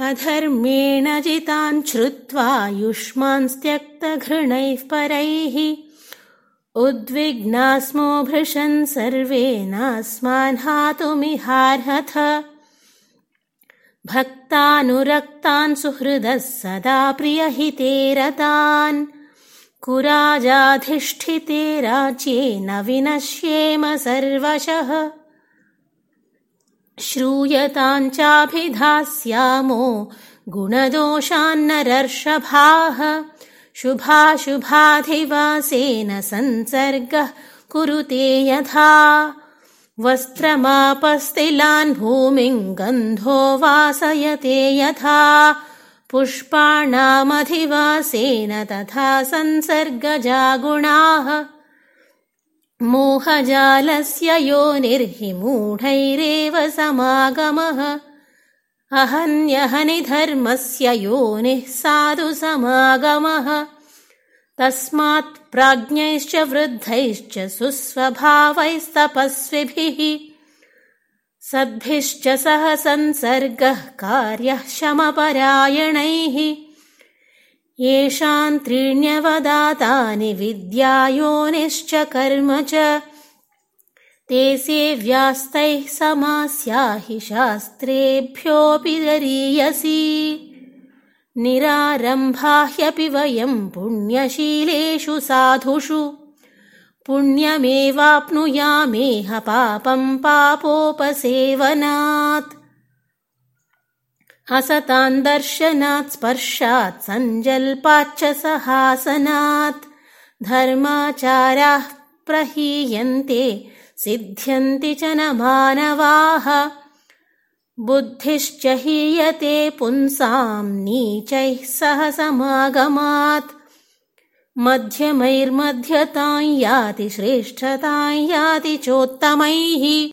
अधर्मेण जितान् श्रुत्वा युष्मांस्त्यक्तघृणैः परैः। उद्विग्नास्मो भृशन् सर्वेनास्मान् हातुमिहार्हथ भक्तानुरक्तान् सुहृदः सदा प्रियहिते रतान्। कुराजाधिष्ठिते राज्ये न विनश्येम सर्वशः श्रूयताञ्चाभिधास्यामो गुणदोषान्नरर्षभाः शुभाशुभाधिवासेन संसर्गः कुरुते यथा। वस्त्रमापस्तिलान् भूमिम् गन्धो वासयते यथा। पुष्पाणामधिवासेन तथा संसर्गजागुणाः मोहजालस्य योनिर्हि मूढैरेव समागमः। अहन्यहनि धर्मस्य योनिः साधु समागमः। तस्मात् प्राज्ञैश्च वृद्धैश्च सुस्वभावैस्तपस्विभिः। सद्भिश्च सह संसर्गः कार्यः शमपरायणैः येषाम् त्रीण्यवदातानि विद्यायोनिश्च कर्म च। ते सेव्यास्तैः समास्या हि शास्त्रेभ्योऽपि दरीयसी निरारम्भाह्यपि वयम् पुण्यशीलेषु साधुषु। पुण्यमेवाप्नुयामेह पापम् पापोपसेवनात् असतान् दर्शनात् स्पर्शात् सञ्जल्पाच्च सहासनात् धर्माचाराः प्रहीयन्ते सिद्ध्यन्ति च न मानवाः। बुद्धिश्च हीयते पुंसाम् नीचैः सह समागमात्। मध्यमैर्मध्यताम् याति श्रेष्ठताम् याति चोत्तमैः